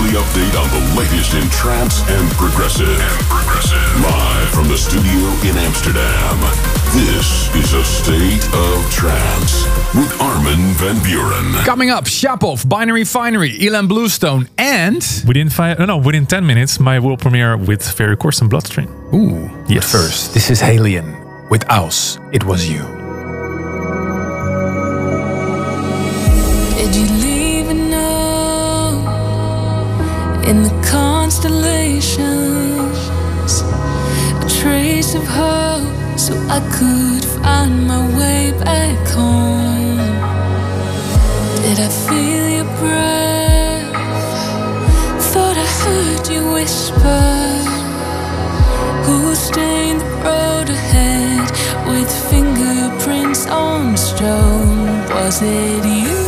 Weekly update on the latest in trance and progressive. And progressive. Live from the studio in Amsterdam. This is a state of trance with Armin van Buuren. Coming up, Shapov, Binary Finery, Ilan Bluestone, and Within five, no, no, within 10 minutes, my world premiere with Ferry Corsten and Bloodstream. ooh, Yes. first, this is Haliene with Aus. It was you. In the constellations? A trace of hope so I could find my way back home. Did I feel your breath? Thought I heard you whisper. Who stained the road ahead with fingerprints on stone? Was it you?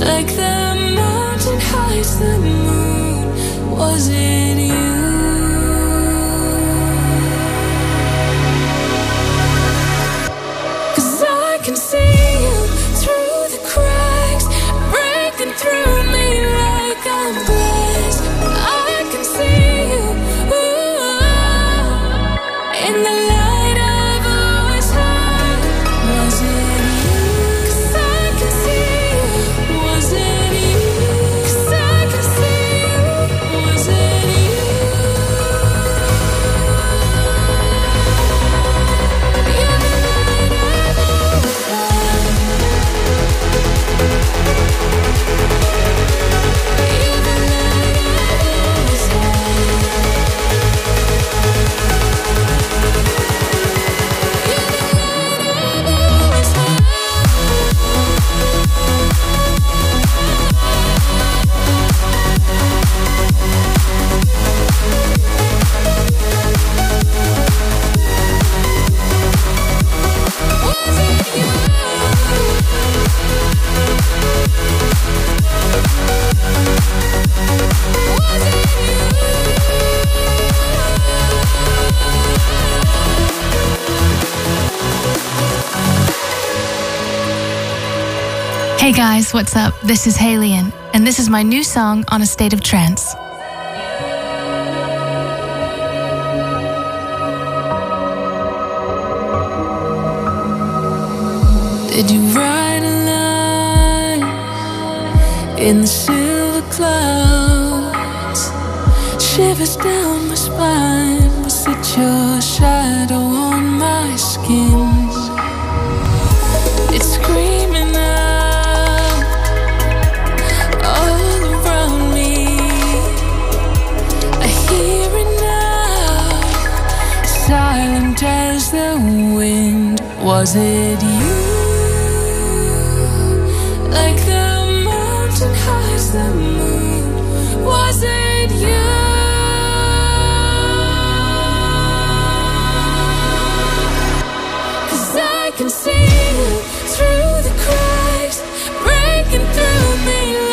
Like the moon, was it you? Hey guys, what's up? This is Haliene, and this is my new song on a state of trance. Did you write a line in the silver Shivers down my spine. Was it your shadow on my skin? It's screaming out all around me. I hear it now, silent as the wind. Was it you? Like the mountain hides the can see through the cracks, breaking through me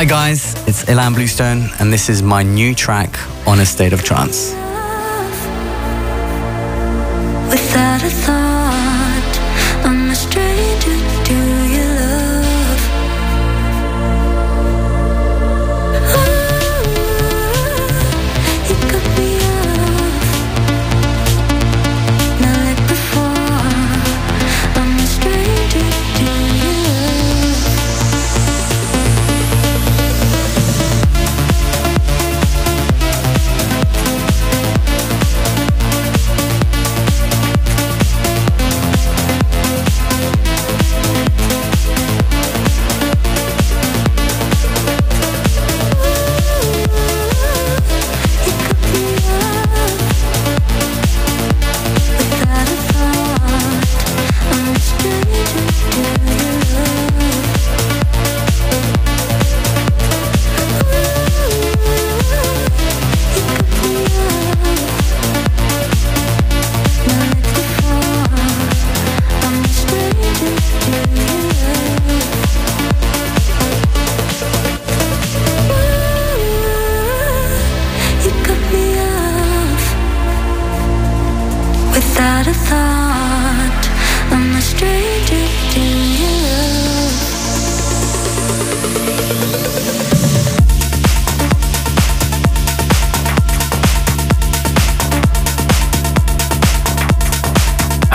Hi guys, it's Ilan Bluestone, and this is my new track on a state of trance.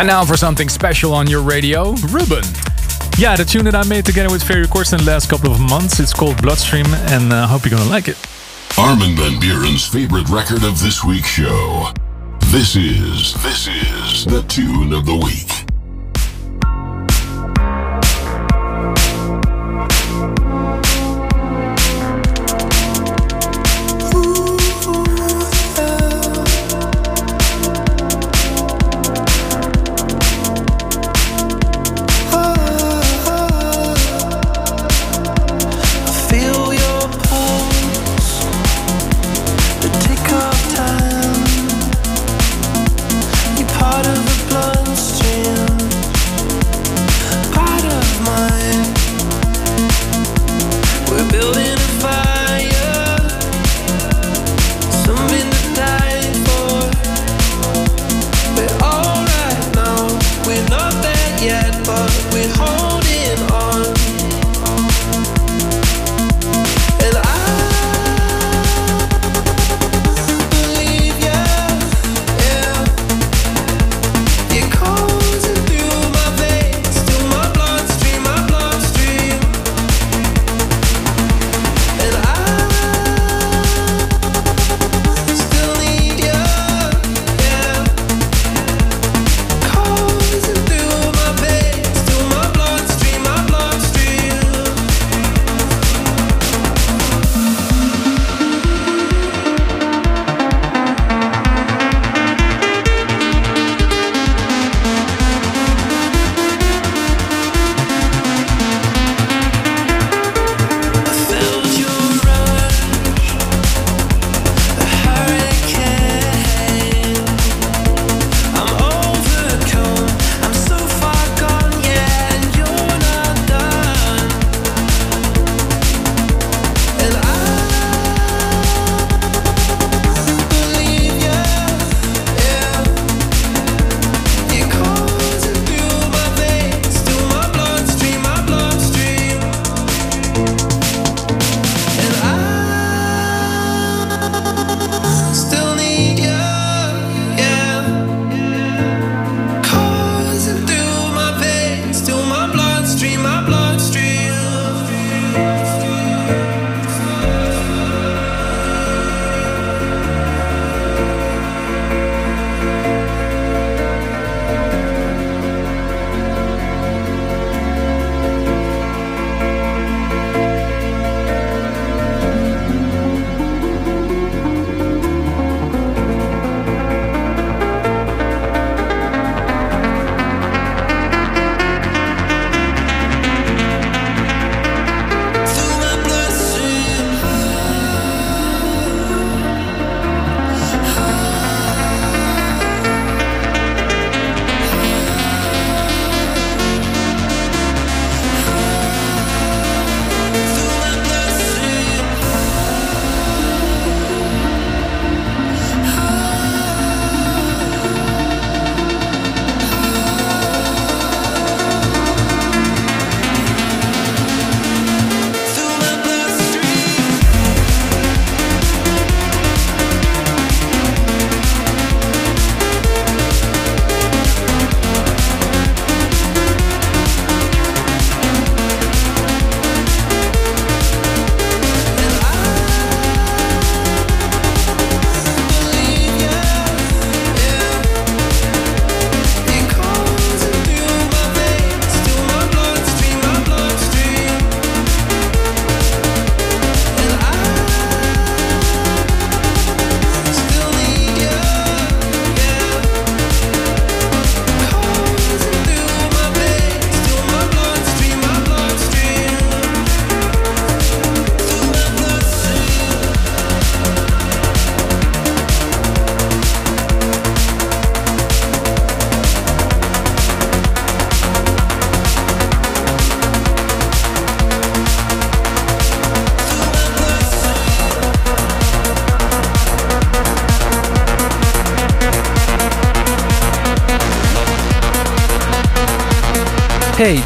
And now for something special on your radio, Ruben. Yeah, the tune that I made together with Ferry Corsten in the last couple of months, it's called Bloodstream, and I uh, hope you're gonna like it. Armin van Buuren's favorite record of this week's show. This is this is the tune of the week.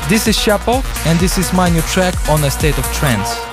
This is Shapov, and this is my new track on a state of trance.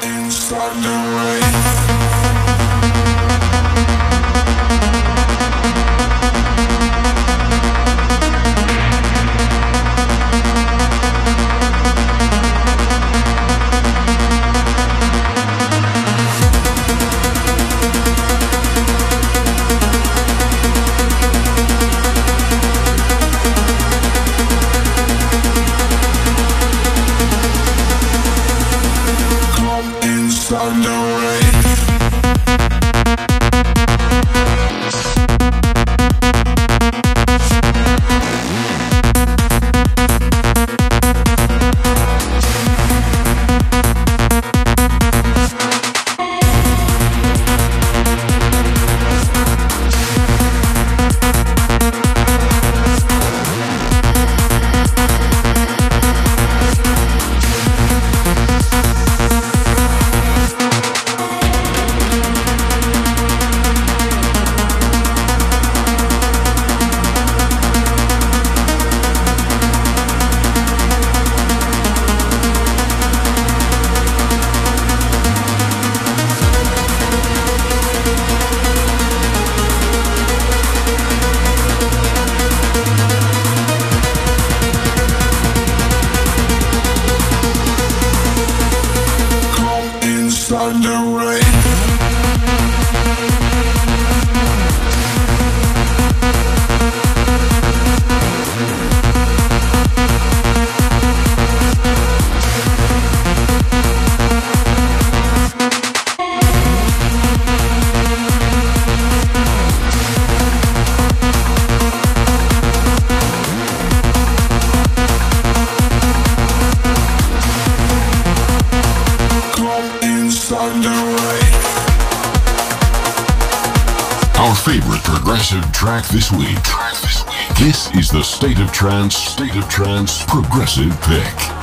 This week. This is the State of Trance, State of Trance Progressive Pick.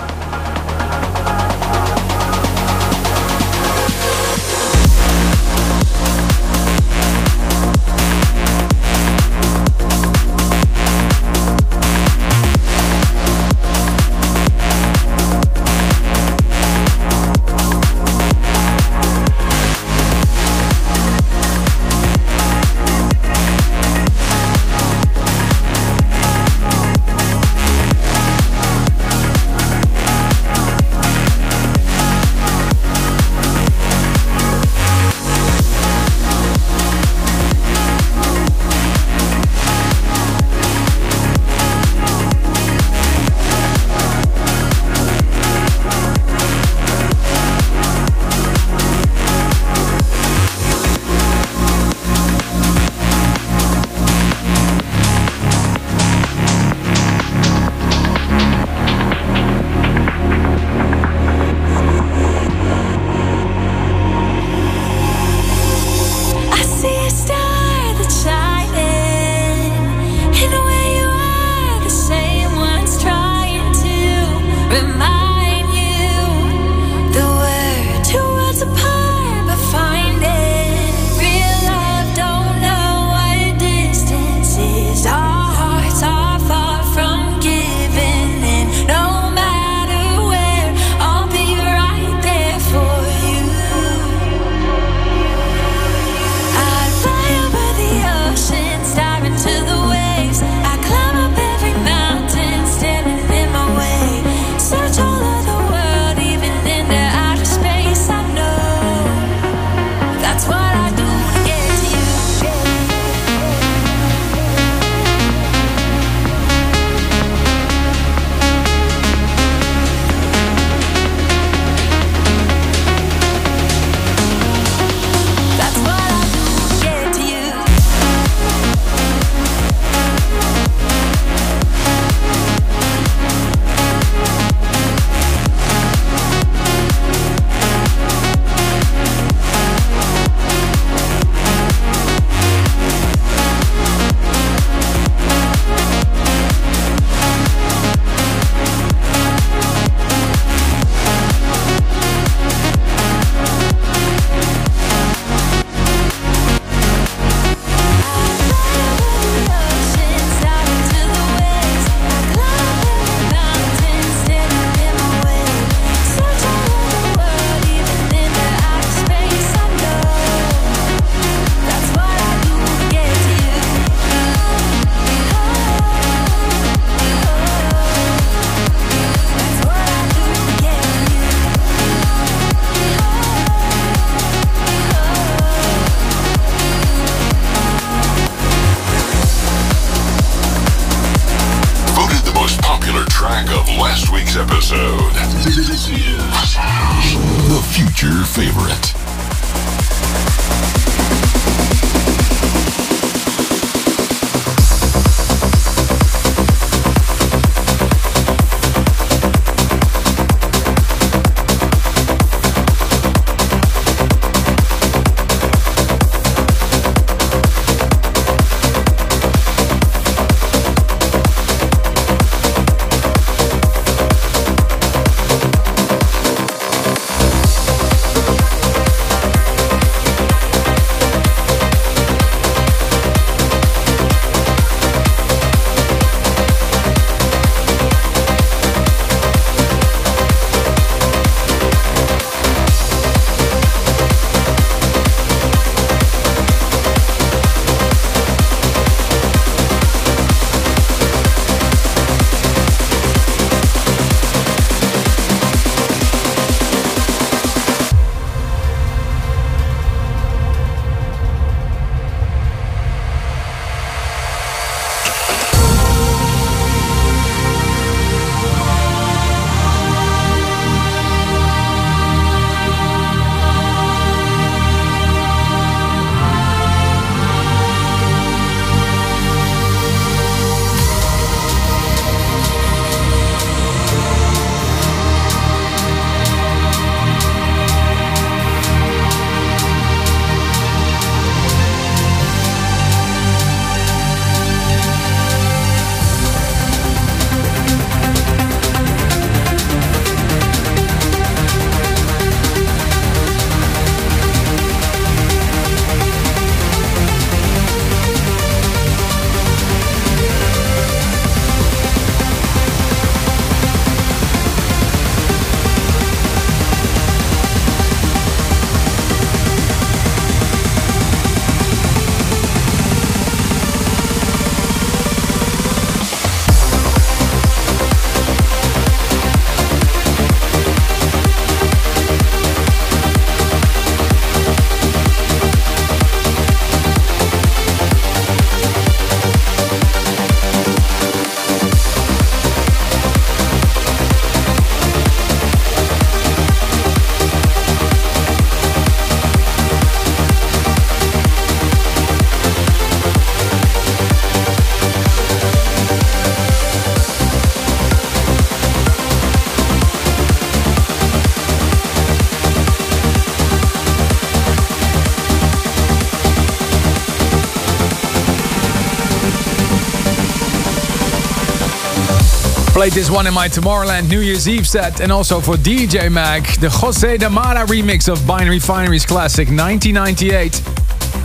Played this one in my Tomorrowland New Year's Eve set, and also for DJ Mag, the Jose De Mara remix of Binary Finery's classic 1998.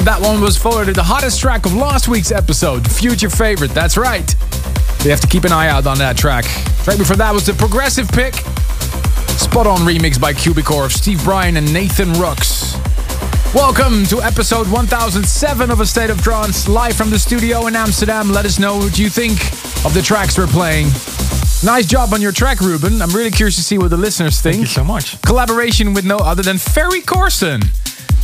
That one was followed to the hottest track of last week's episode, Future Favorite. That's right. You have to keep an eye out on that track. Right before that was the progressive pick. Spot on remix by Cubicolor of Steve Brian and Nathan Rux. Welcome to episode 1007 of A State of Trance, live from the studio in Amsterdam. Let us know what you think of the tracks we're playing. Nice job on your track, Ruben. I'm really curious to see what the listeners think. Thank you so much. Collaboration with no other than Ferry Corsten.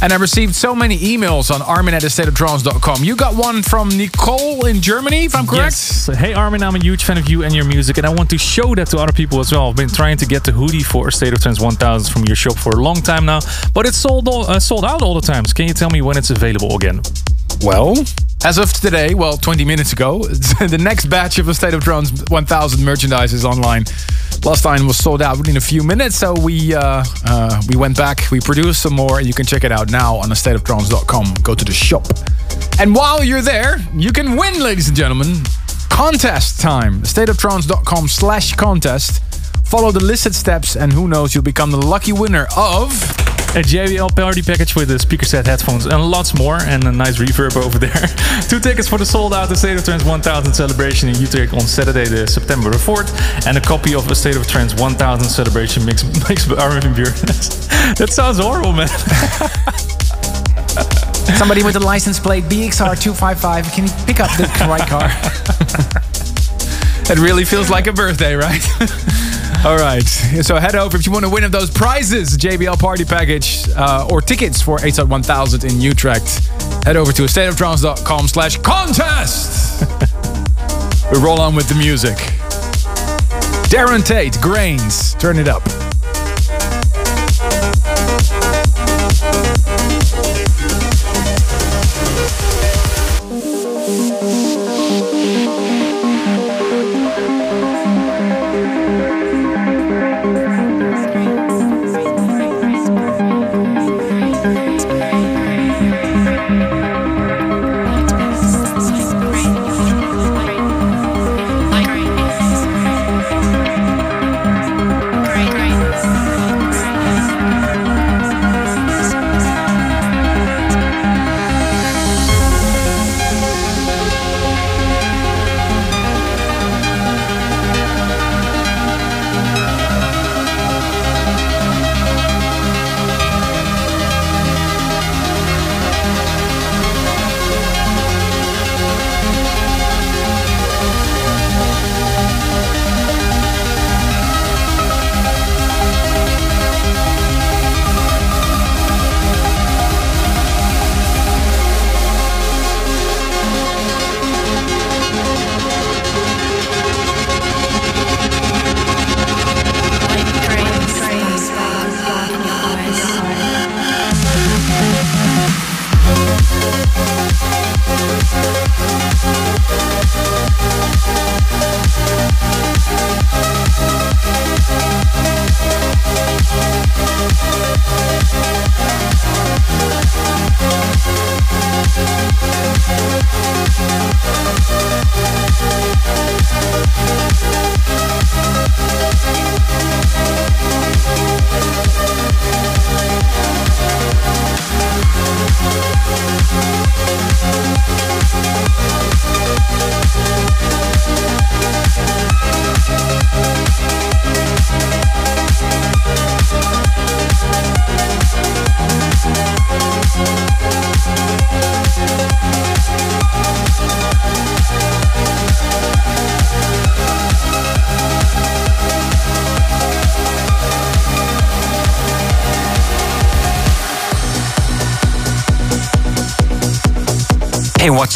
And I received so many emails on armin at stateoftrance.com. You got one from Nicole in Germany, if I'm correct? Yes. Hey Armin, I'm a huge fan of you and your music, and I want to show that to other people as well. I've been trying to get the hoodie for State of Trance 1000 from your shop for a long time now, but it's sold all, uh, sold out all the times. Can you tell me when it's available again? Well, as of today, well, 20 minutes ago, the next batch of the State of Trance 1000 merchandise is online. Last time was sold out within a few minutes, so we uh, uh, we went back, we produced some more, you can check it out now on stateoftrance.com. Go to the shop. And while you're there, you can win, ladies and gentlemen. Contest time. Stateoftrance.com slash contest. Follow the listed steps, and who knows, you'll become the lucky winner of a JBL party package with a speaker set, headphones, and lots more, and a nice reverb over there. Two tickets for the sold out The State of Trance 1000 celebration in Utrecht on Saturday, the September 4th, and a copy of A State of Trance 1000 celebration mix mixed by Armin Buuren. that sounds horrible, man. somebody with a license plate BXR255. Can you pick up the right car? it really feels like a birthday, right? All right. So head over if you want to win of those prizes, JBL party package, uh, or tickets for ASOT 1000 in Utrecht. Head over to stateoftrance.com slash contest. we roll on with the music. Darren Tate, Grains, turn it up.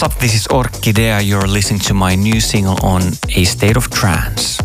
Up? This is Orkidea. You're listening to my new single on A State of Trance.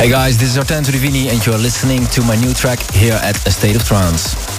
Hey guys, this is Artan Rivini and you're listening to my new track here at A State of Trance.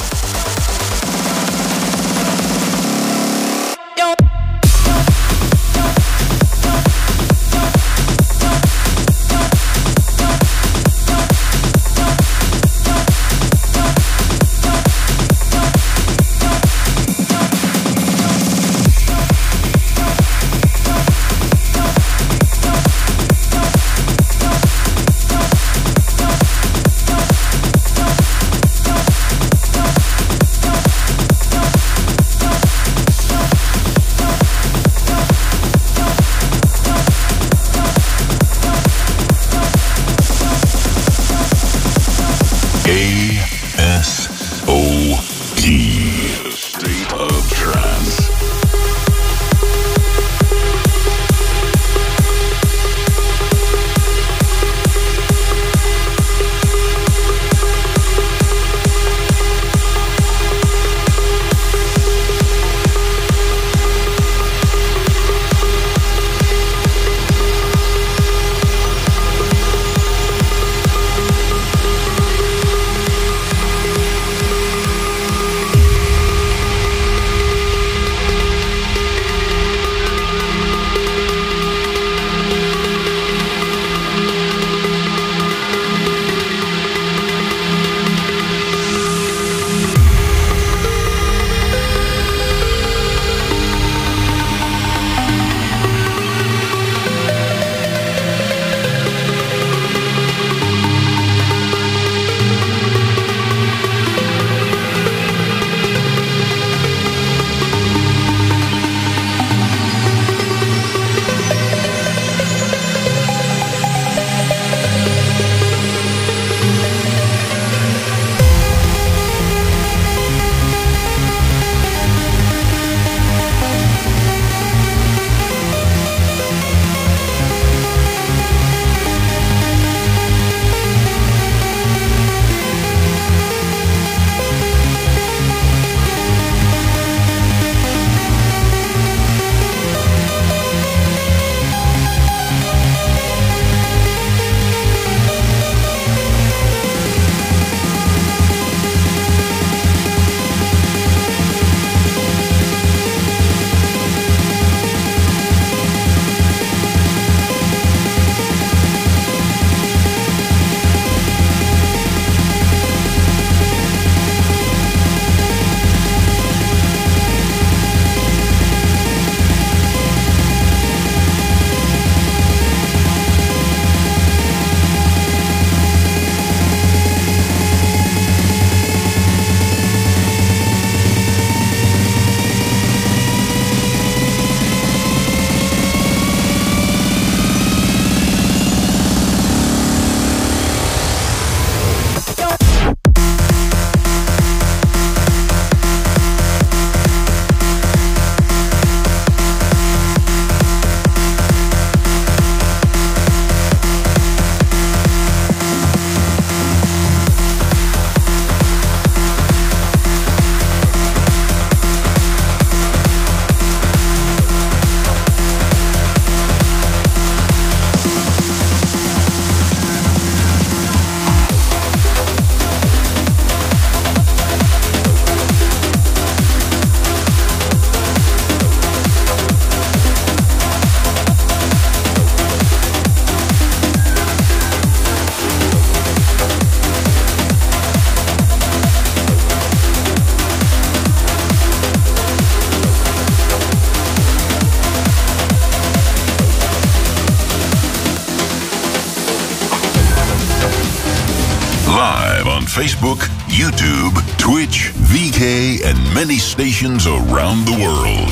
Facebook, YouTube, Twitch, VK, and many stations around the world.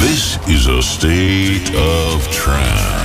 This is a state of trance.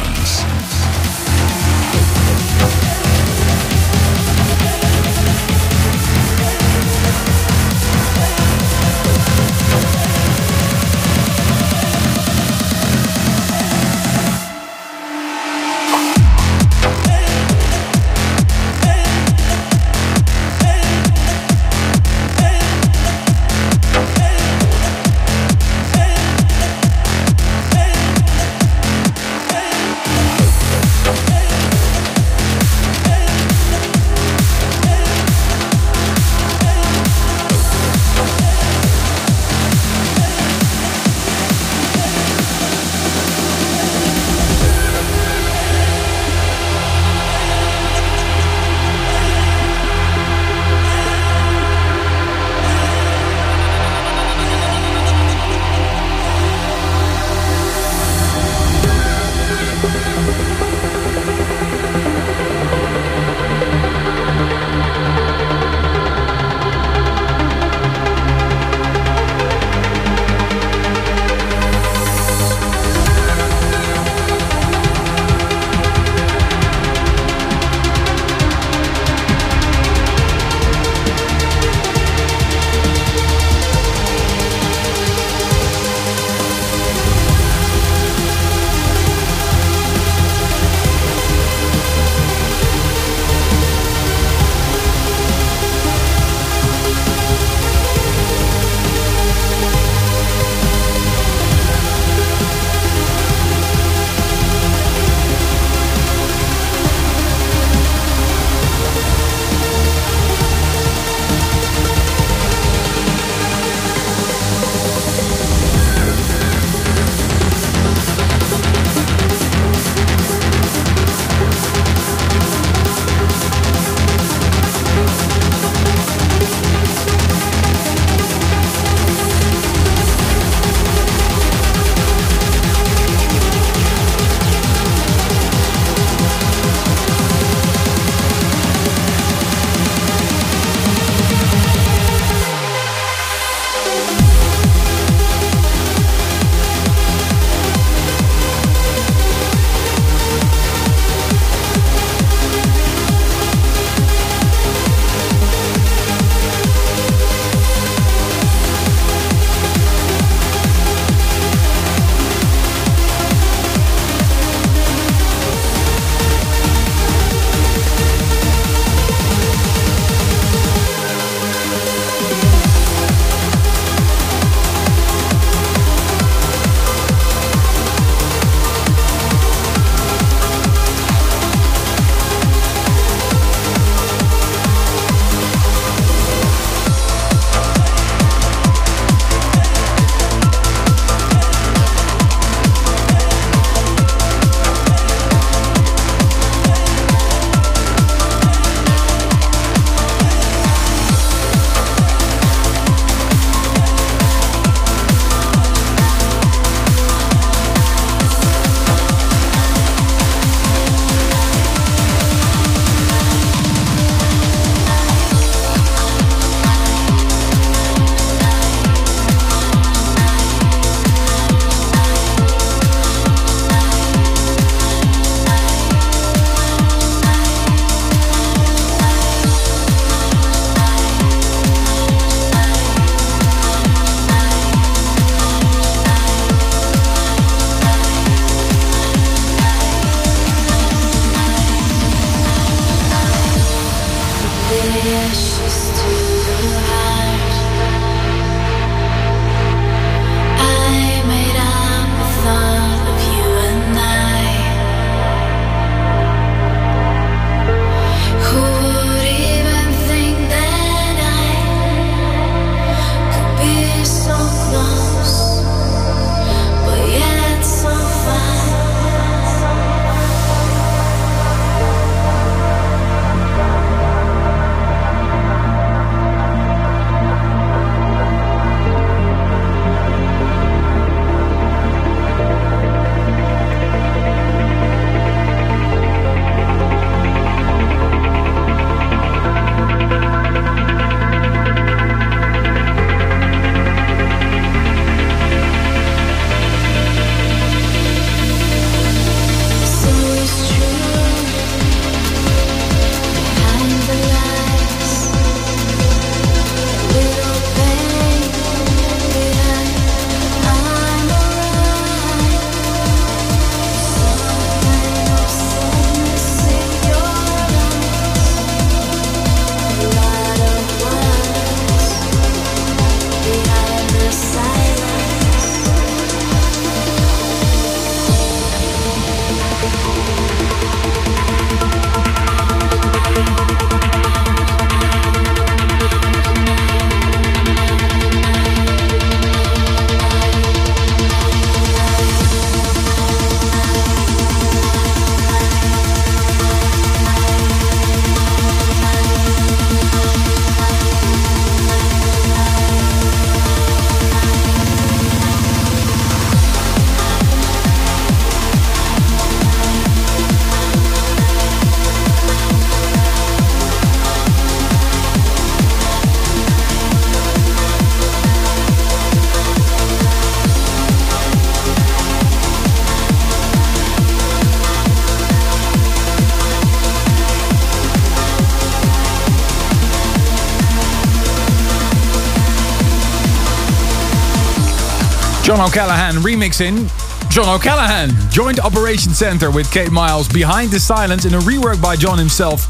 John O'Callaghan remixing John O'Callaghan. Joint Operation Center with Kate Miles behind the silence in a rework by John himself.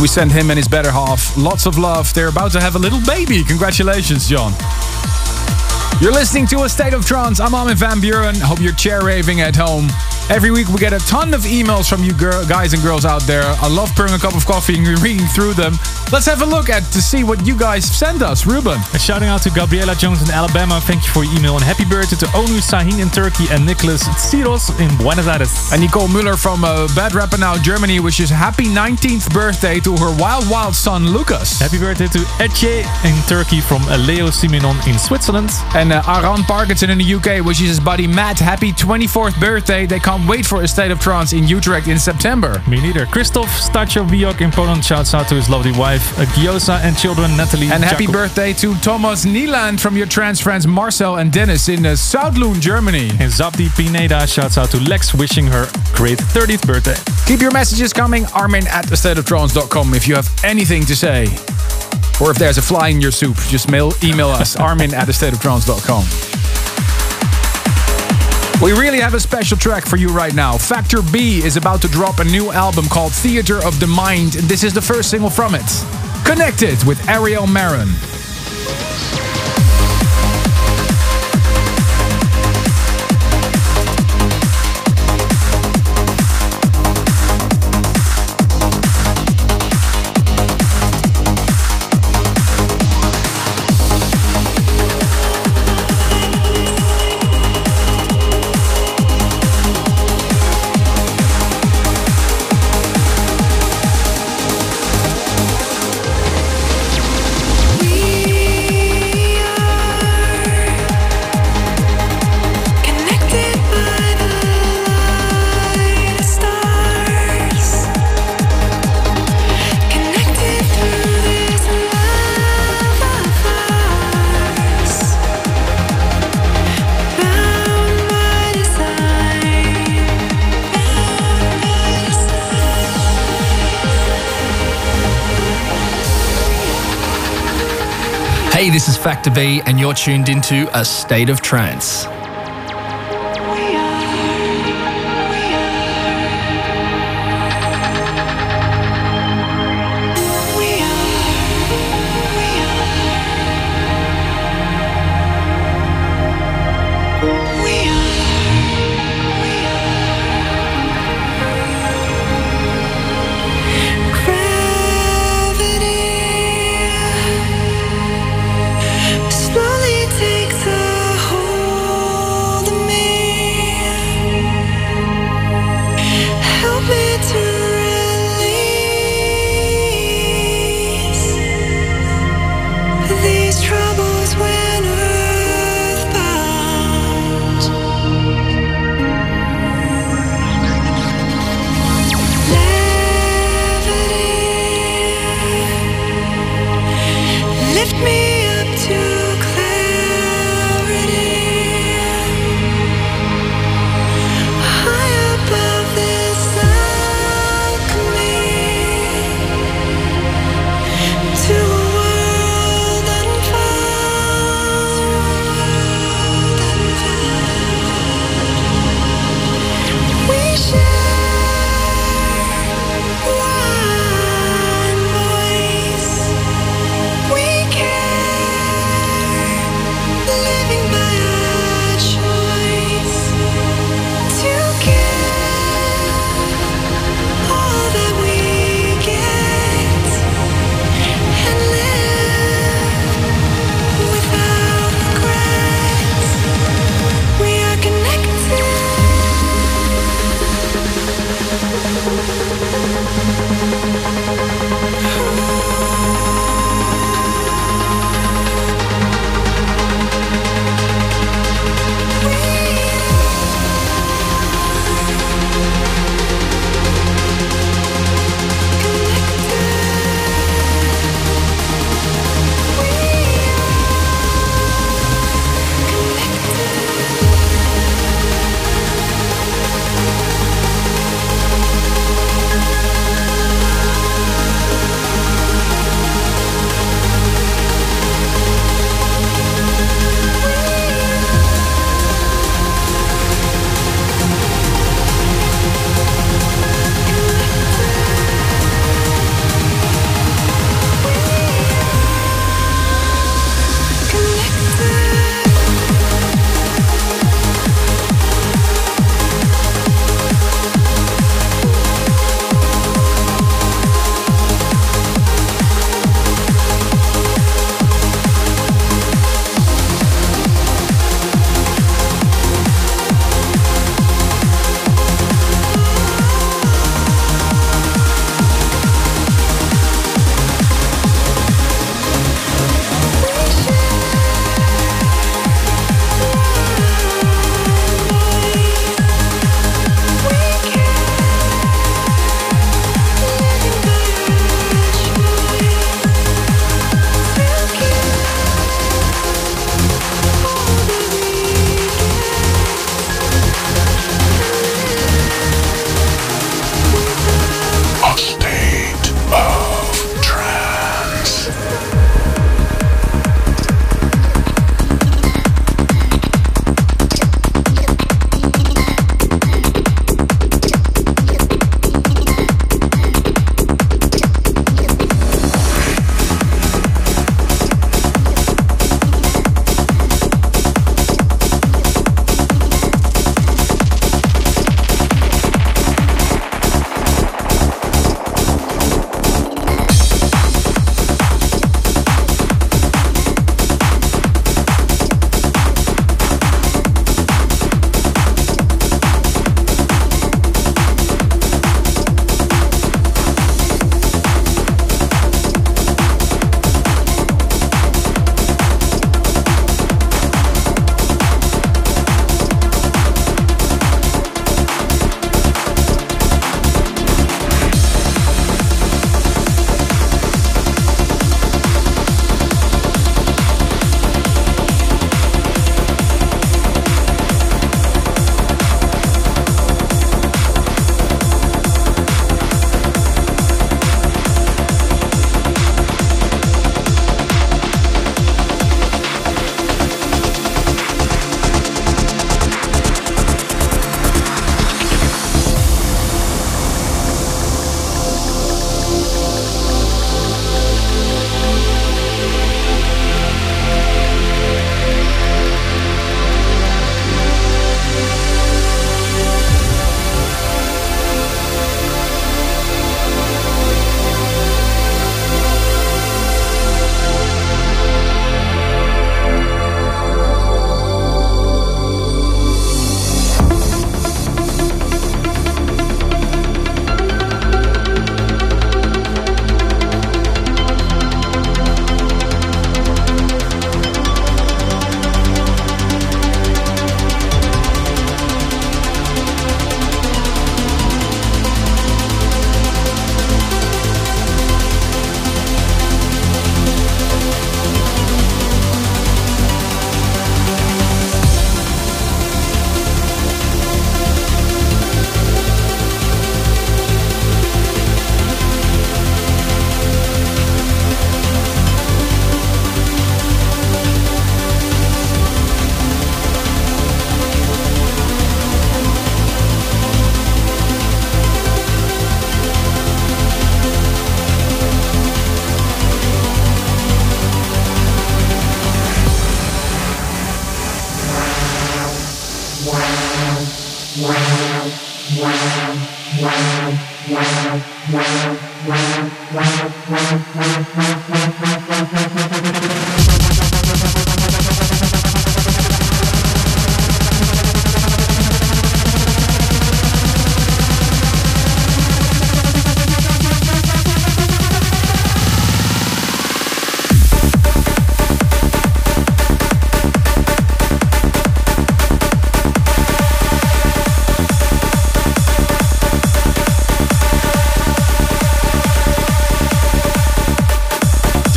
We send him and his better half lots of love. They're about to have a little baby. Congratulations, John. You're listening to A State of Trance. I'm Armin van Buuren. Hope you're chair raving at home. Every week we get a ton of emails from you guys and girls out there. I love pouring a cup of coffee and reading through them. Let's have a look at to see what you guys send us. Ruben. A shouting out to Gabriela Jones in Alabama. Thank you for your email and happy birthday to Onu Sahin in Turkey and Nicholas Tsiros in Buenos Aires. And Nicole Müller from uh, Bad Rappenau, Germany, wishes happy 19th birthday to her wild, wild son Lucas. Happy birthday to Ece in Turkey from uh, Leo Simonon in Switzerland. And uh, Aran Parkinson in the UK wishes his buddy Matt happy 24th birthday. They can't wait for a state of trance in Utrecht in September. Me neither. Christoph Stachowiak in Poland shouts out to his lovely wife, uh, Giosa, and children Natalie. And happy Jacob. birthday to Thomas Nieland from your trans friends Marcel and Dennis in uh, Soutloon, Germany. And Zabdi Pineda shouts out to Lex, wishing her great 30th birthday. Keep your messages coming. Armin at thestateoftrance.com if you have anything to say. Or if there's a fly in your soup, just mail, email us, armin at thestateoftrance.com. We really have a special track for you right now. Factor B is about to drop a new album called Theater of the Mind, and this is the first single from it. Connected with Ariel Marin. Factor B, and you're tuned into A State of Trance.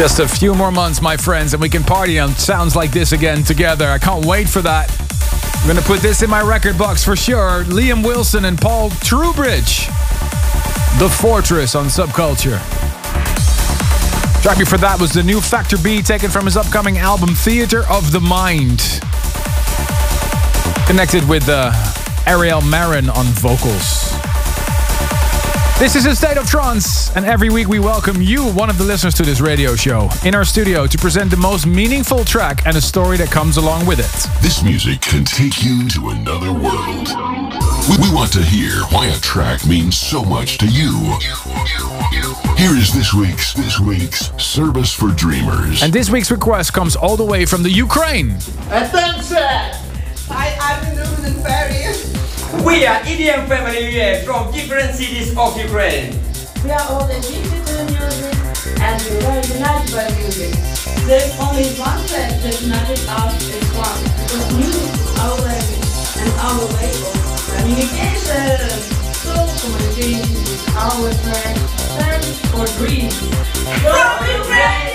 Just a few more months, my friends, and we can party on sounds like this again together. I can't wait for that. I'm gonna put this in my record box for sure. Liam Wilson and Paul Trubridge. The Fortress on Subculture. Track before that was the new Factor B taken from his upcoming album Theater of the Mind. Connected with uh, Ariel Marin on vocals. This is a state of trance, and every week we welcome you, one of the listeners to this radio show, in our studio to present the most meaningful track and a story that comes along with it. This music can take you to another world. We, we want to hear why a track means so much to you. Here is this week's this week's Service for Dreamers. And this week's request comes all the way from the Ukraine. Attention! We are EDM family here from different cities of Ukraine. We are all addicted to music and we were united by music. There's only one thread that united us is one, because music is our language and our way of communication. So communication is our thread, service for dreams. From Ukraine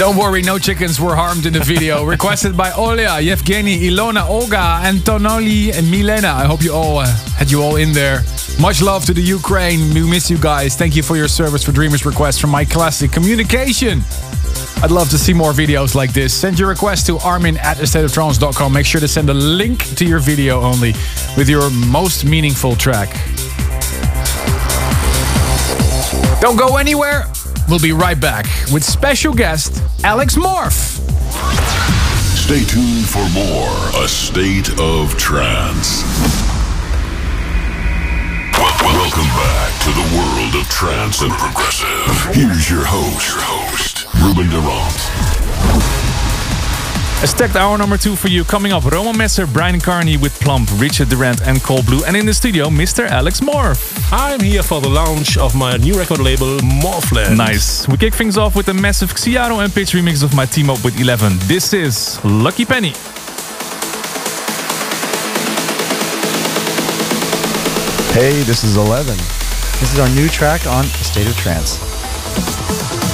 don't worry, no chickens were harmed in the video. Requested by Olia, Yevgeny, Ilona, Olga, Antonoli, and Milena. I hope you all uh, had you all in there. Much love to the Ukraine. We miss you guys. Thank you for your service for Dreamers Request from my classic communication. I'd love to see more videos like this. Send your request to armin at astateoftrance.com. Make sure to send a link to your video only with your most meaningful track. Don't go anywhere. We'll be right back with special guest Alex Morph. Stay tuned for more A State of Trance. Welcome back to the world of trance and progressive. Here's your host, your host, Ruben de Ronde. A stacked hour number two for you. Coming up, Roman Messer, Bryan Kearney with Plumb, Richard Durand and Cold Blue. And in the studio, Mr. Alex Morph. I'm here for the launch of my new record label, Morphland. Nice. We kick things off with a massive Xiaro and Pitch remix of my team up with 11. This is Lucky Penny. Hey, this is 11. This is our new track on State of Trance.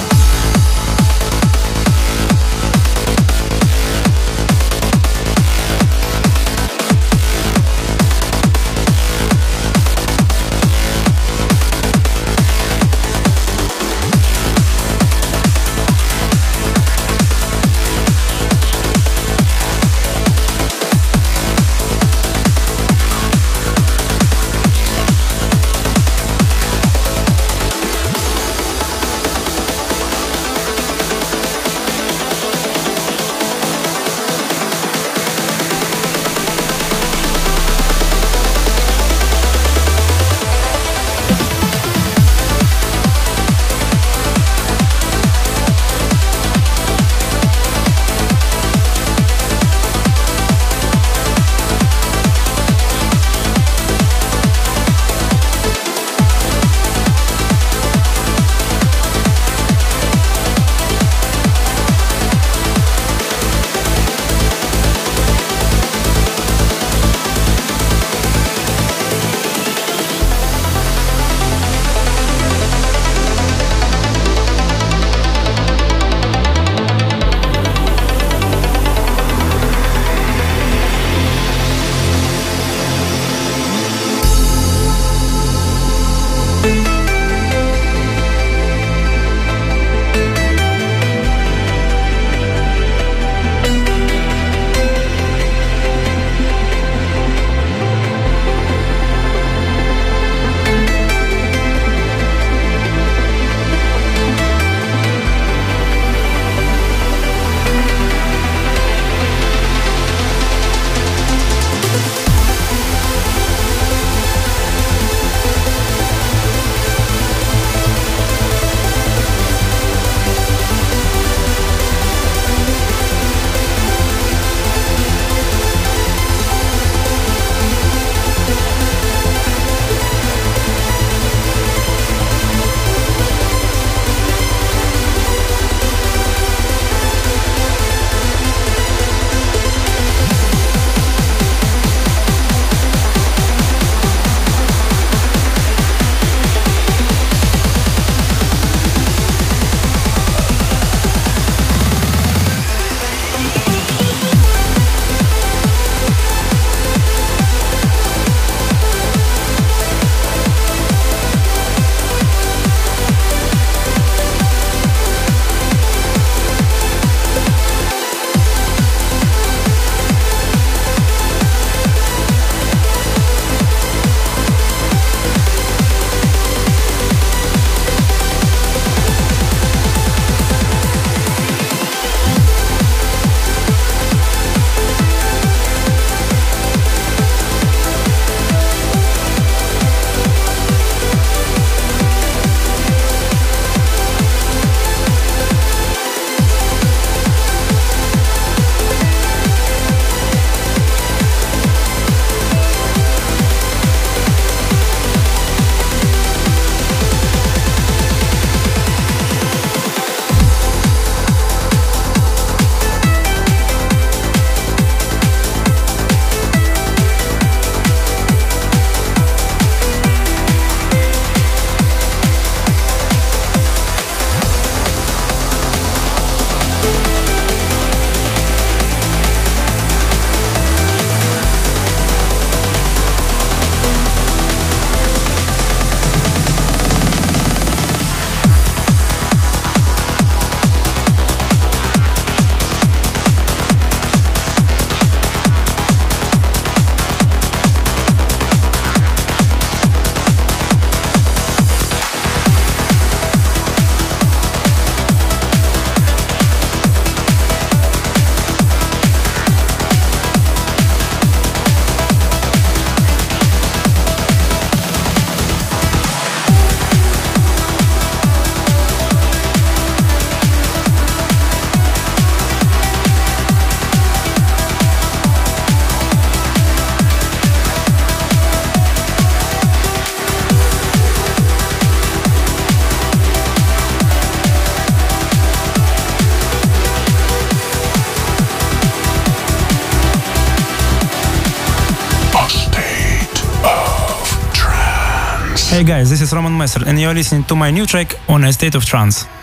This is Roman Messer, and you're listening to my new track on A State of Trance.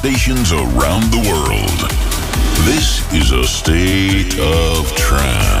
Stations around the world. This is a state of trance.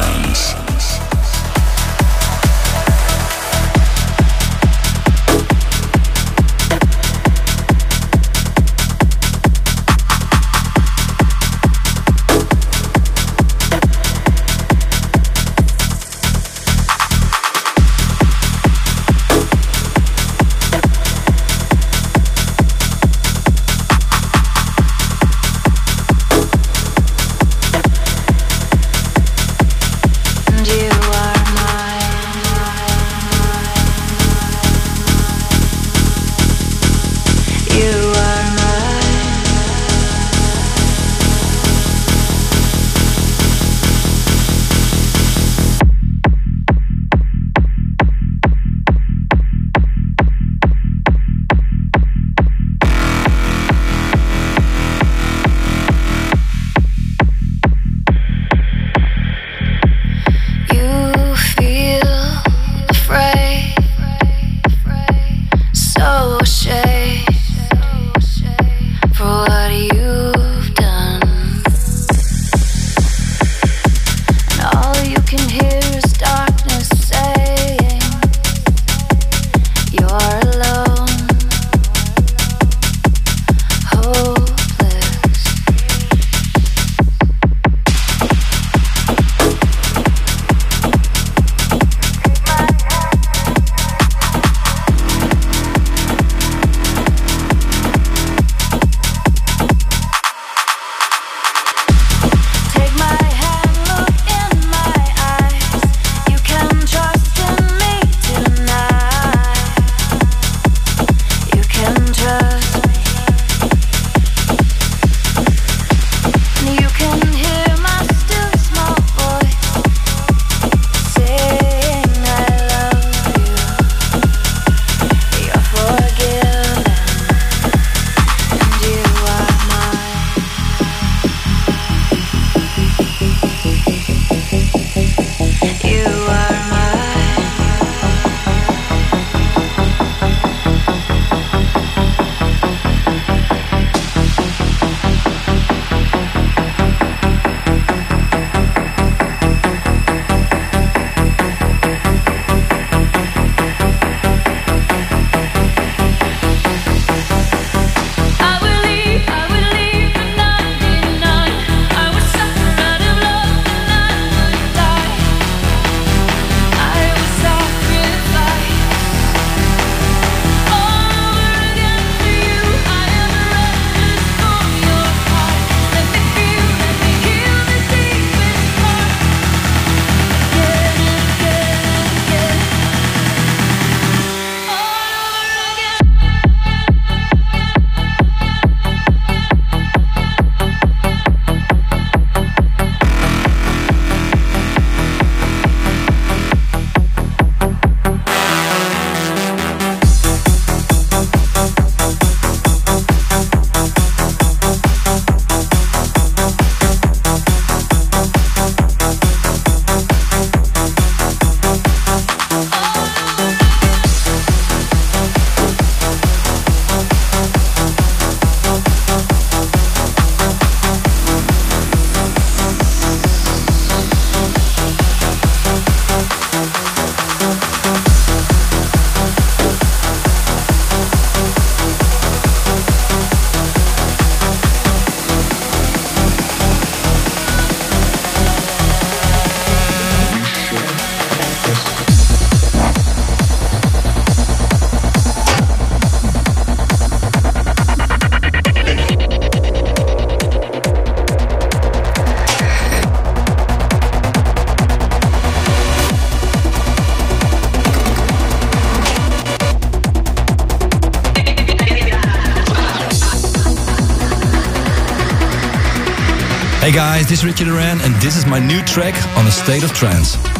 Hey guys, this is Ricky Duran and this is my new track on a state of trance.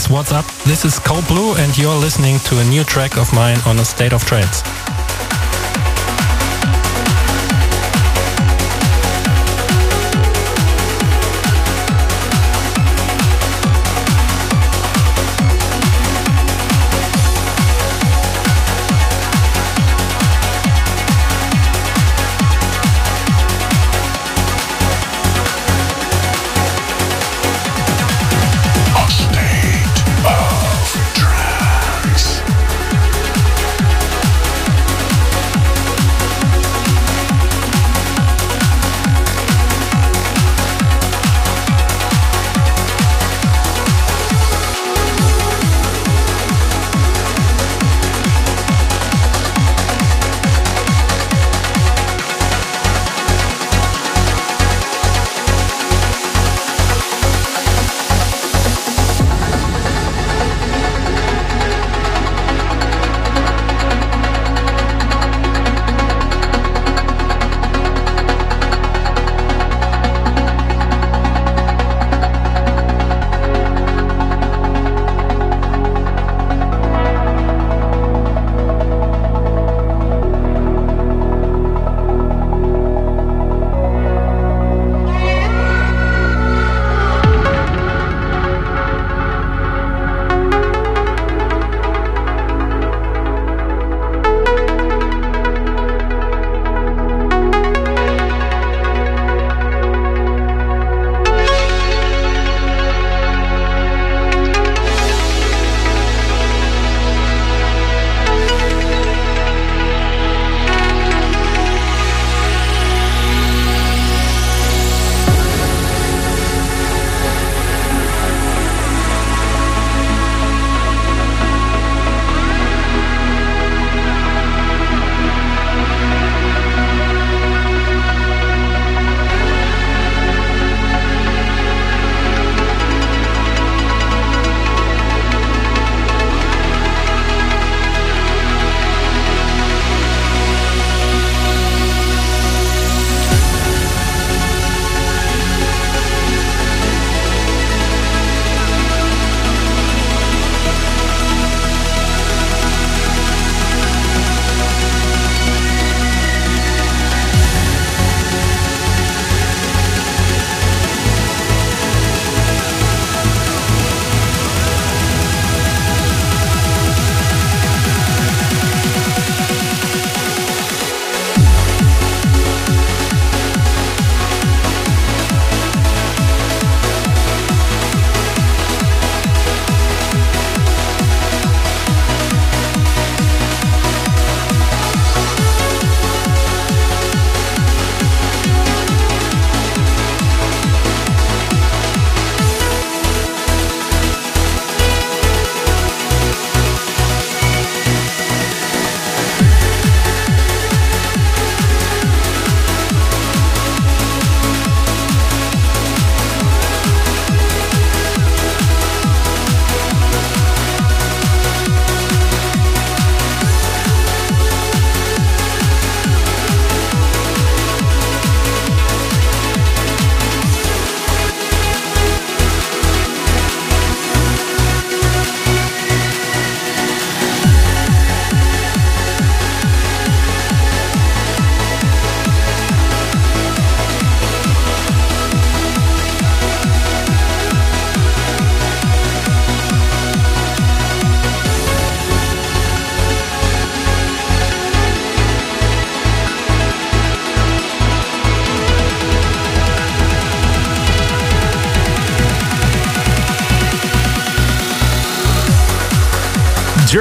Guys, what's up? This is Cold Blue and you're listening to a new track of mine on a state of trance.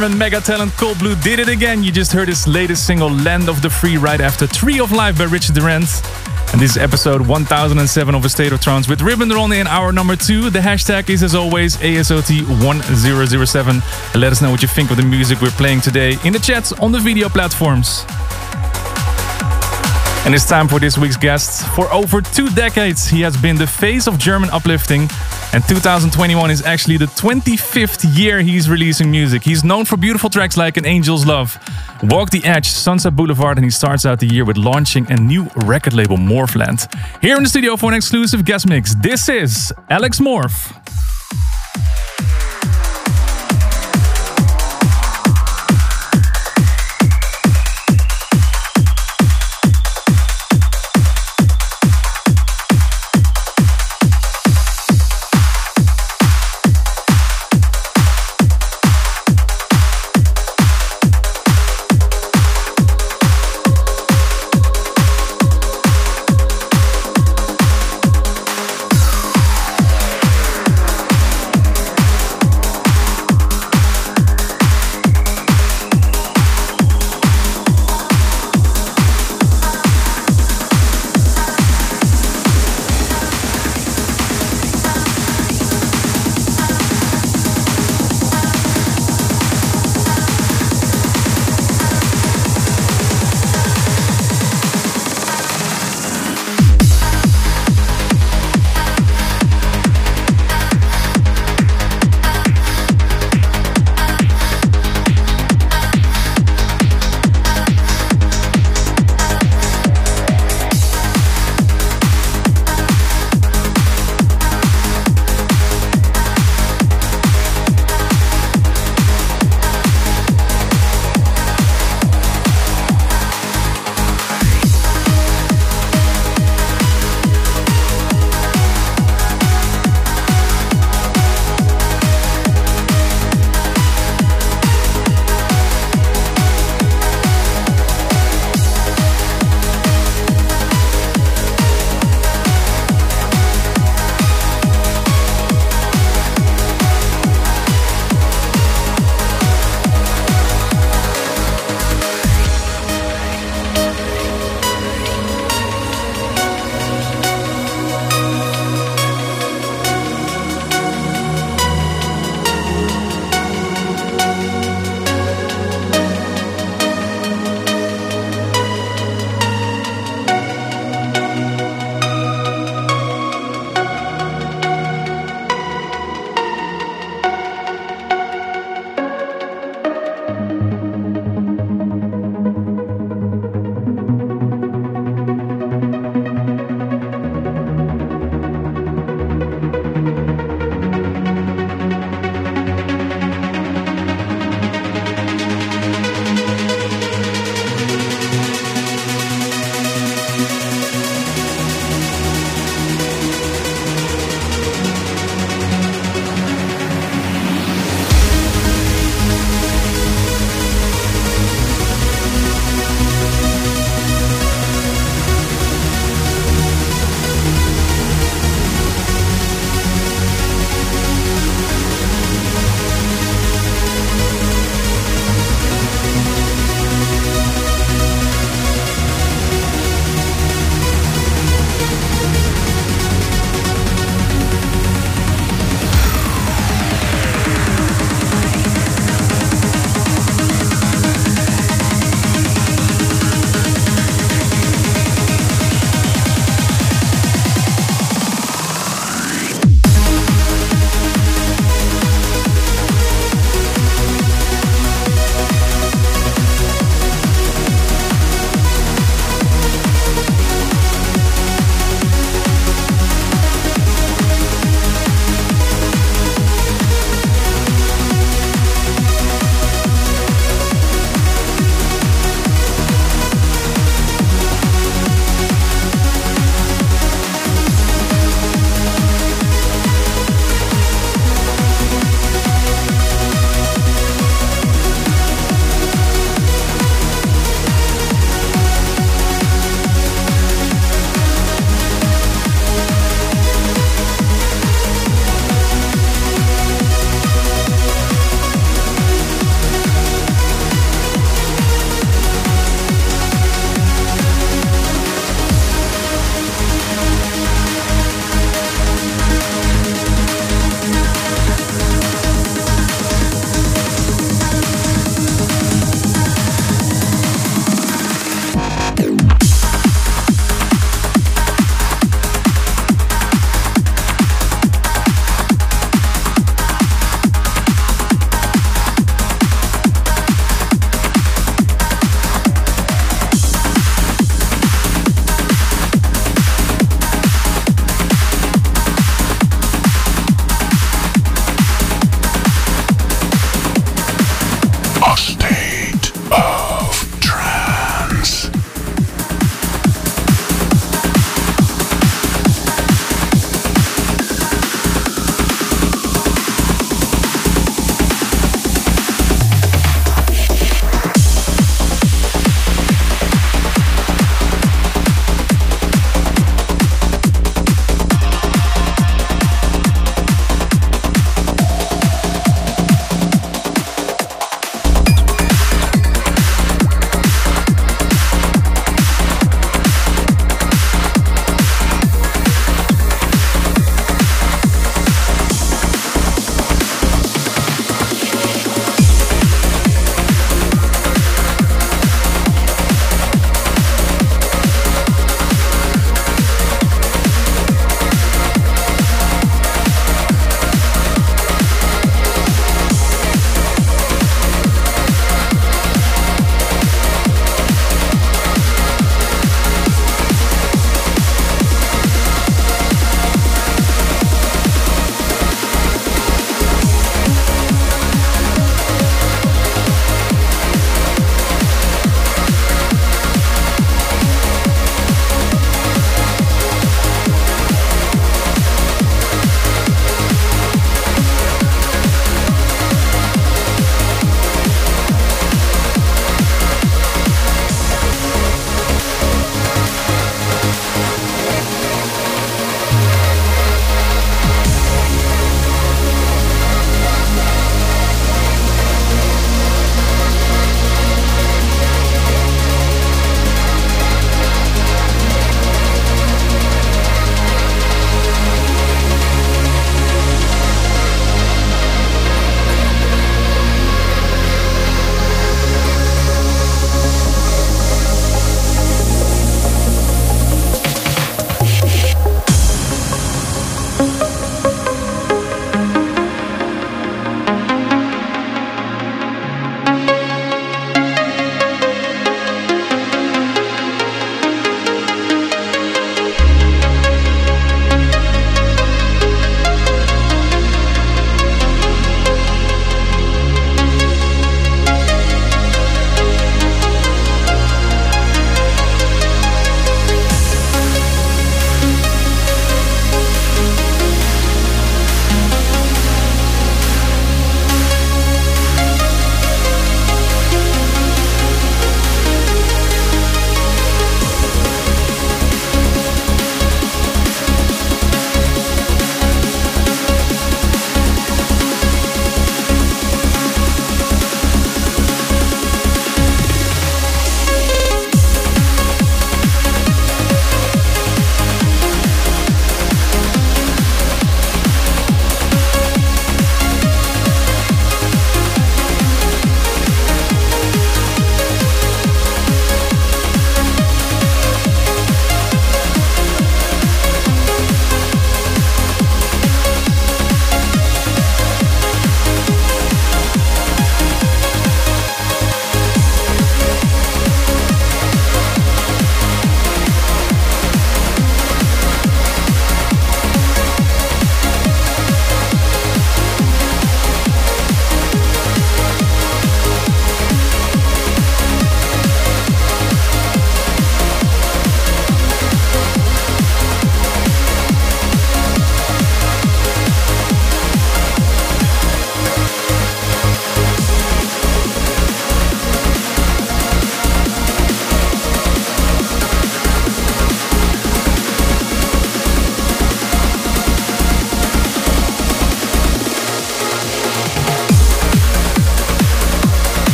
German mega talent Cold Blue did it again. You just heard his latest single, Land of the Free, right after Tree of Life by Richard Durand. And this is episode 1007 of A State of Trance with Ruben de Ronde in hour number two. The hashtag is, as always, ASOT1007. Let us know what you think of the music we're playing today in the chats on the video platforms. And it's time for this week's guest. For over two decades, he has been the face of German uplifting. And 2021 is actually the 25th year he's releasing music. He's known for beautiful tracks like An Angel's Love, Walk the Edge, Sunset Boulevard, and he starts out the year with launching a new record label, Morphland. Here in the studio for an exclusive guest mix, this is Alex Morph.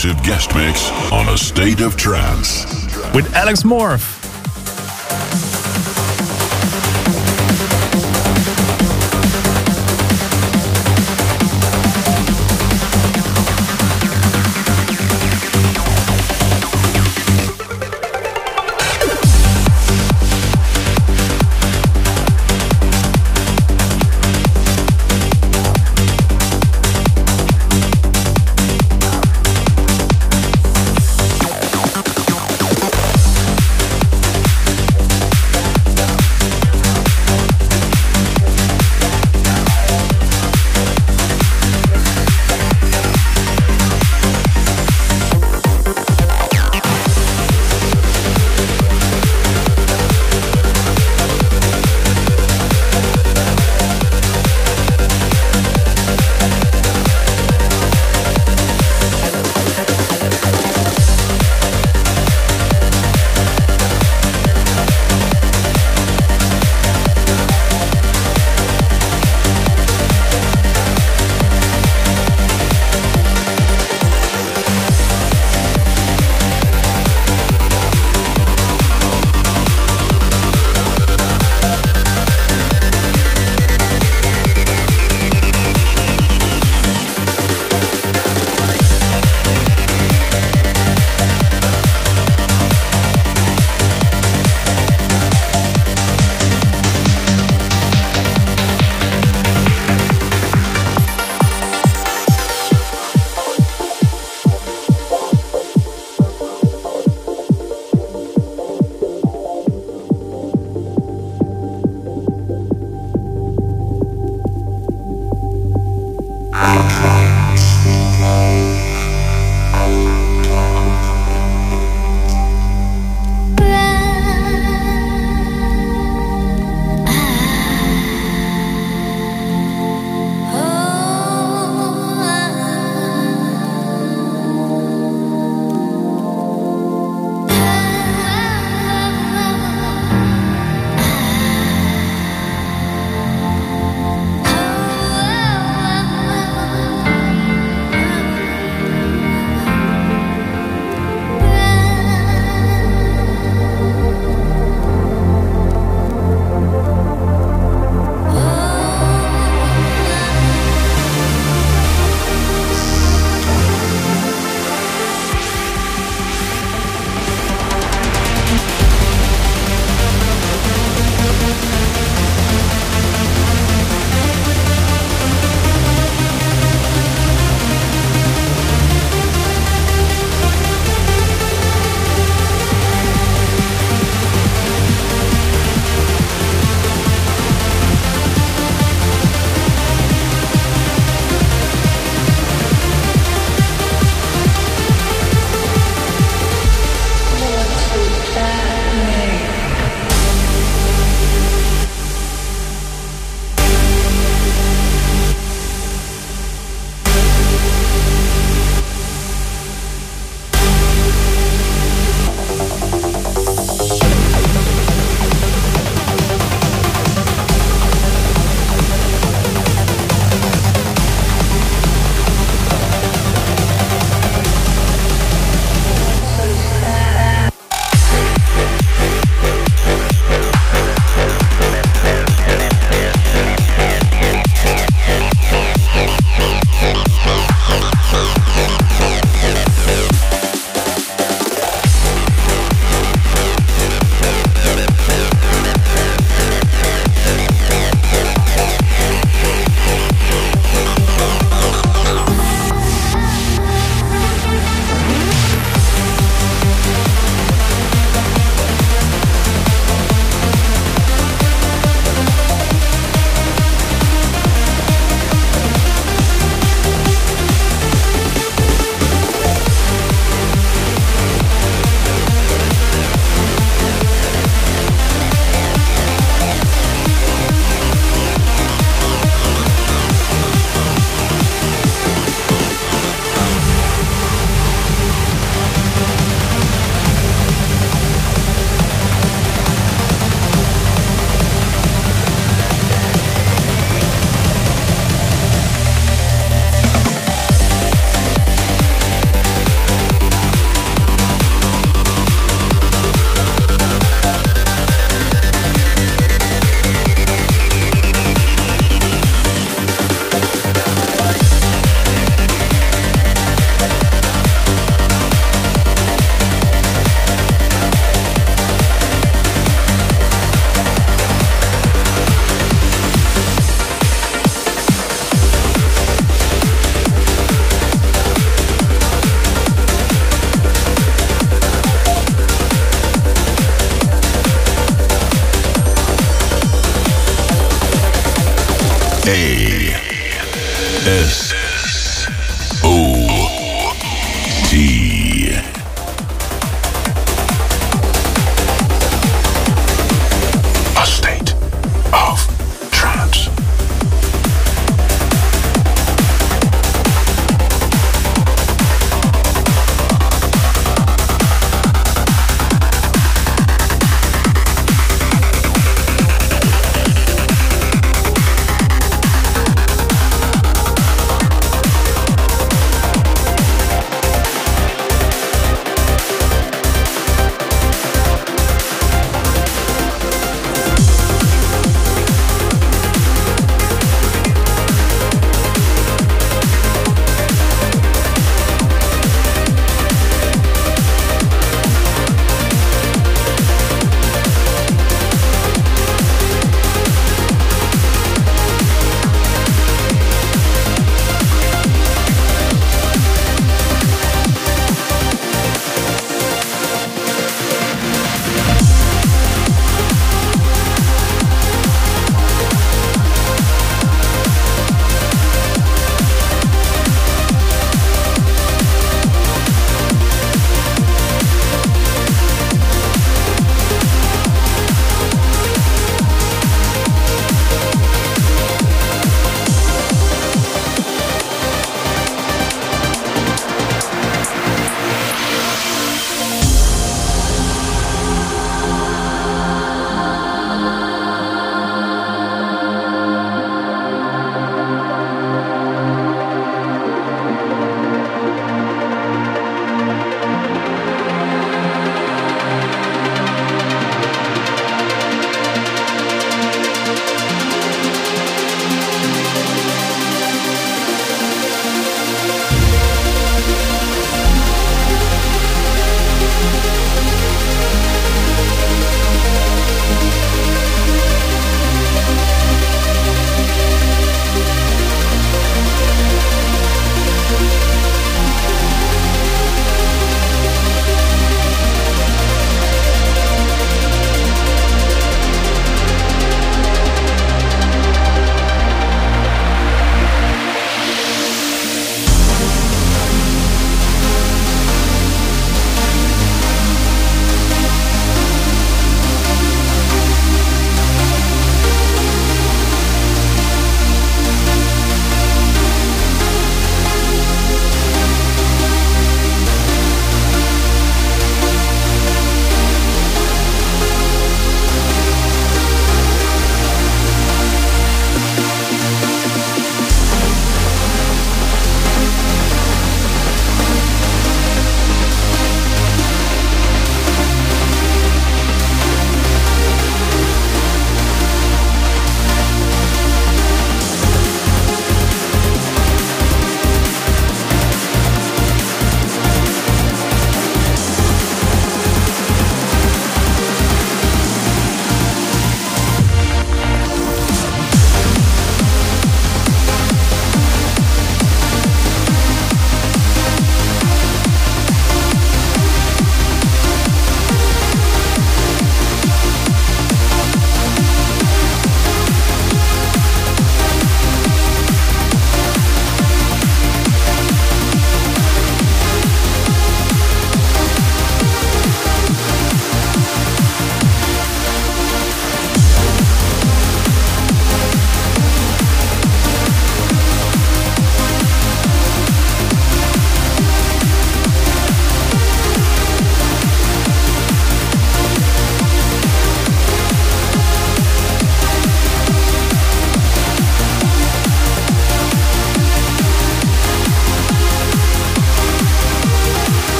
Exclusive guest mix on A State of Trance. With Alex Morph.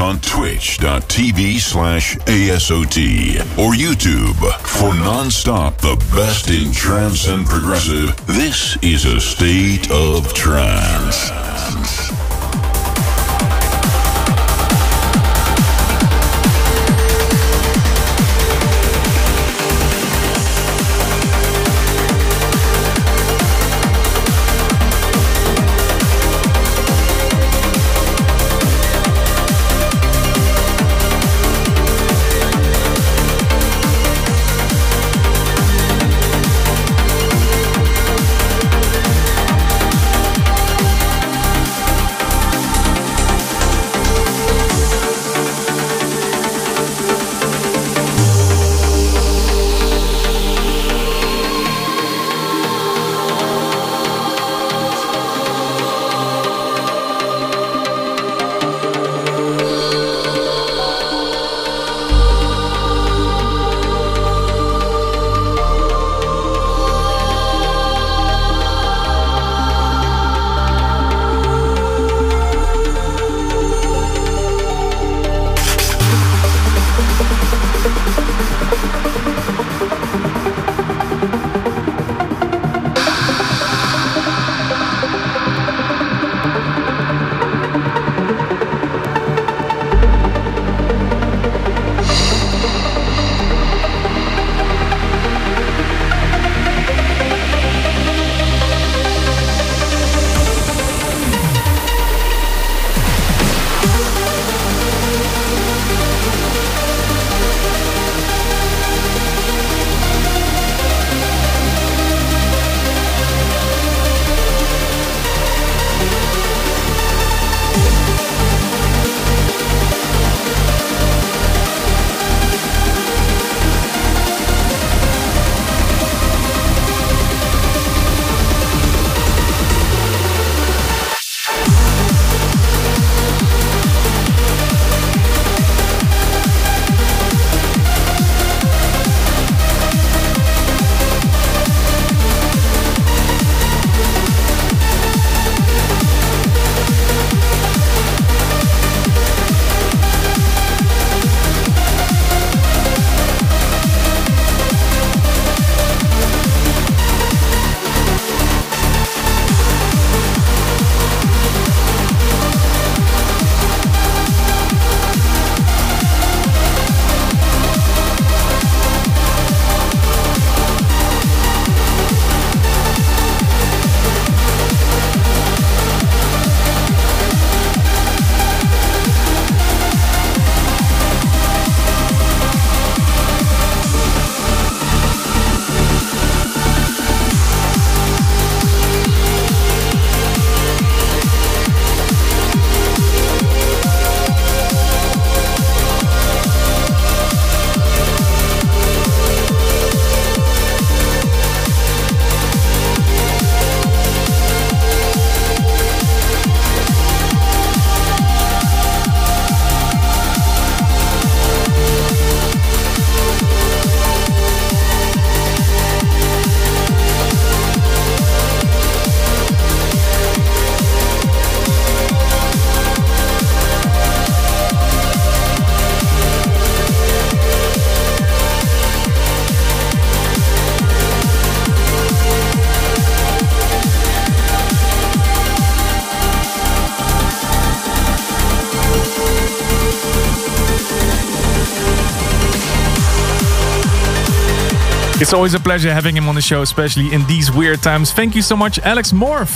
On twitch.tv slash ASOT or YouTube for non-stop the best in trance and progressive. This is a state of trance. It's always a pleasure having him on the show, especially in these weird times. Thank you so much, Alex Morph.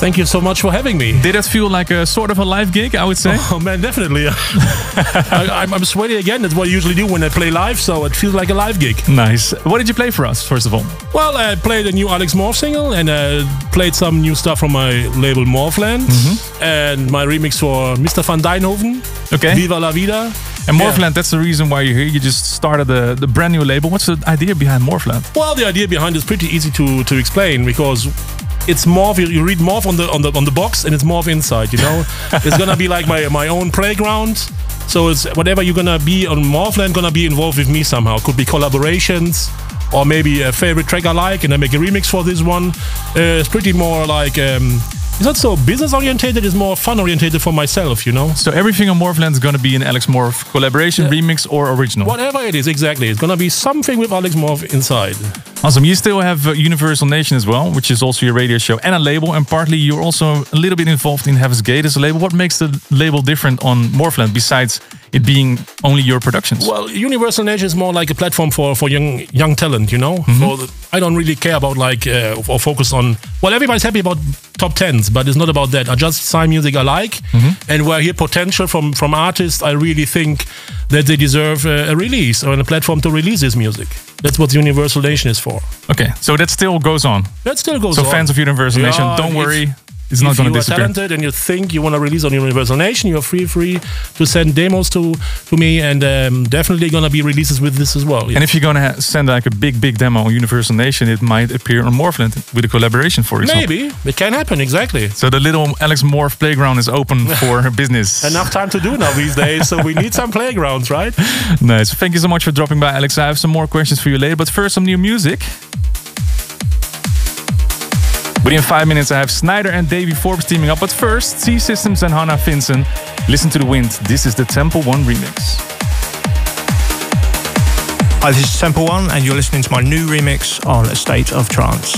Thank you so much for having me. Did it feel like a sort of a live gig, I would say? Oh man, definitely. I, I'm, I'm sweaty again. That's what I usually do when I play live, so it feels like a live gig. Nice. What did you play for us, first of all? Well, I played a new Alex Morph single and uh, played some new stuff from my label Morphland and my remix for Mr. Van Dijnhoven. Okay. Viva la Vida. And Morphland, that's the reason why you're here. You just started the, the brand new label. What's the idea behind Morphland? Well, the idea behind it is pretty easy to, to explain because it's morph. You, you read morph on the on the on the box, and it's morph inside. You know, it's gonna be like my my own playground. So it's whatever you're gonna be on Morphland, gonna be involved with me somehow. Could be collaborations, or maybe a favorite track I like, and I make a remix for this one. Uh, it's pretty more like. Um, it's not so business orientated. It's more fun orientated for myself. You know. So everything on Morphland is going to be an Alex Morph collaboration, remix, or original. Whatever it is, exactly. It's gonna be something with Alex Morph inside. Awesome. You still have uh, Universal Nation as well, which is also your radio show and a label. And partly you're also a little bit involved in Heaven's Gate as a label. What makes the label different on Morphland besides it being only your productions? Well, Universal Nation is more like a platform for, for young young talent, you know. For the, I don't really care about like uh, or focus on. Well, everybody's happy about top tens, but it's not about that. I just sign music I like, and where I hear potential from from artists, I really think that they deserve uh, a release or a platform to release this music. That's what Universal Nation is for. Okay, so that still goes on. That still goes so on. fans of Universal Nation, don't worry. It's not if going to you are talented and you think you want to release on Universal Nation, you're free free to send demos to to me, and um, definitely gonna be releases with this as well. And if you're going to send like a big, big demo on Universal Nation, it might appear on Morphland with a collaboration, for example. Maybe it can happen exactly. So the little Alex Morph playground is open for business. Enough time to do now these days, so we need some playgrounds, right? Nice. Thank you so much for dropping by, Alex. I have some more questions for you later, but first, some new music. Within five minutes, I have Sneijder and Davey Forbes teaming up. But first, C Systems and Hannah Finson. Listen to the wind. This is the Temple One remix. Hi, this is Temple One, and you're listening to my new remix on A State of Trance.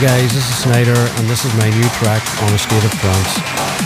Guys, this is Sneijder, and this is my new track on a state of trance.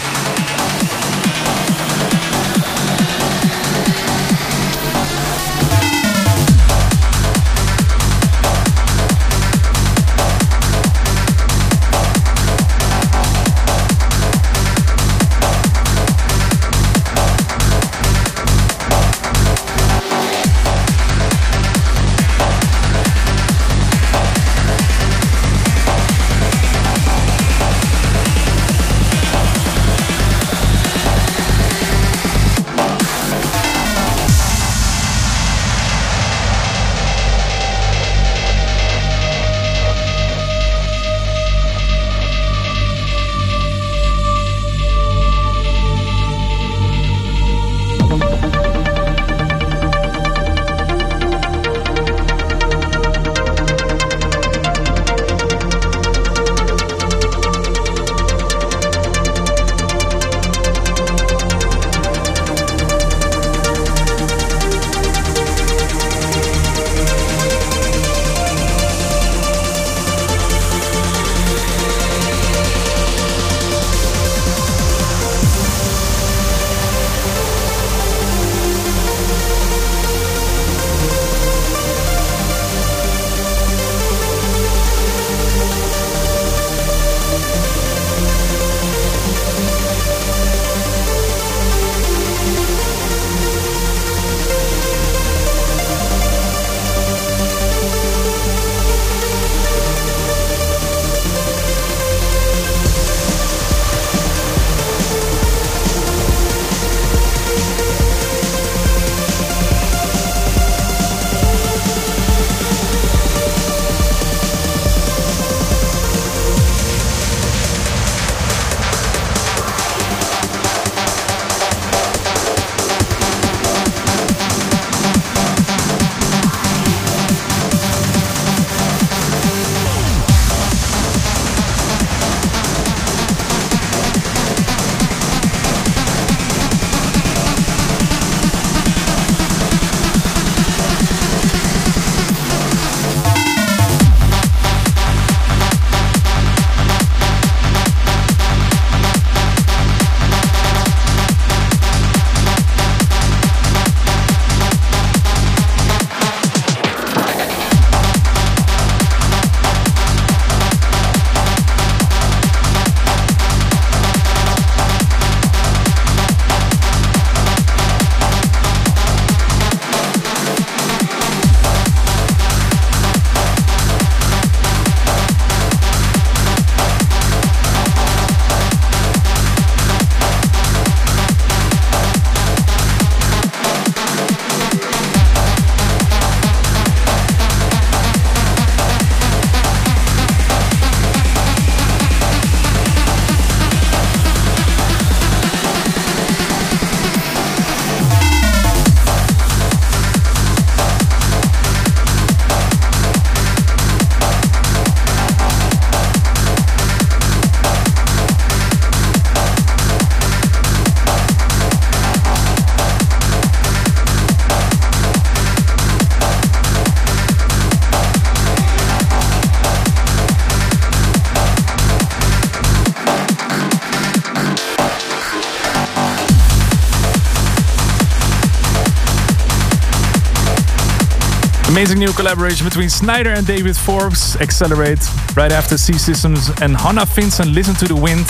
Amazing new collaboration between Sneijder and David Forbes. Accelerate. Right after C Systems and Hannah Vincent Listen to the Wind.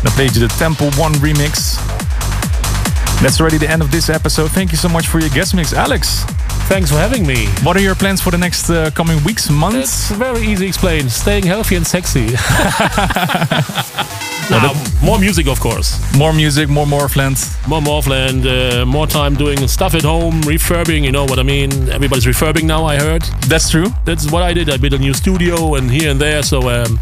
And I played you the Temple 1 remix. That's already the end of this episode. Thank you so much for your guest mix, Alex. Thanks for having me. What are your plans for the next uh, coming weeks, months? It's very easy to explain. Staying healthy and sexy. more music, of course. More music, more Morphland. More Morphland, uh, more time doing stuff at home, refurbing, you know what I mean? Everybody's refurbing now, I heard. That's true. That's what I did. I built a new studio and here and there, so um,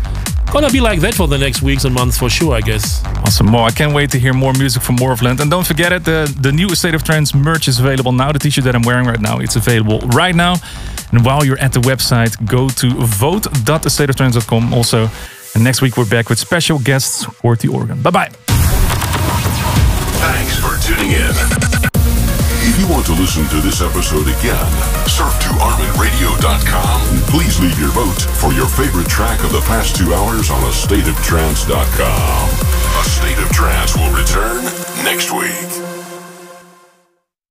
gonna be like that for the next weeks and months for sure, I guess. Awesome, Mo. I can't wait to hear more music from Morphland. And don't forget it, the, the new State of Trance merch is available now. The t-shirt that I'm wearing right now, it's available right now. And while you're at the website, go to vote.stateoftrance.com also. And next week we're back with special guests, Worthy Organ. Bye-bye. Thanks for tuning in. If you want to listen to this episode again, surf to ArminRadio.com and please leave your vote for your favorite track of the past two hours on a AstateOfTrance.com. A State of Trance will return next week.